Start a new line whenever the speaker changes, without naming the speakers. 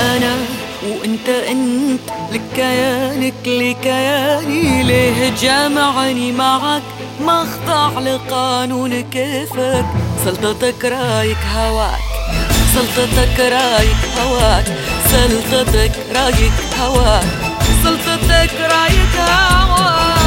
أنا انت أنت لكيانك لكياني. ليه جامعني معك؟ ما أخضع لقانون كيفك. سلطتك رايك هواك. سلطتك رايك هواك. سلطتك رايك هواك. سلطتك رايك هواك.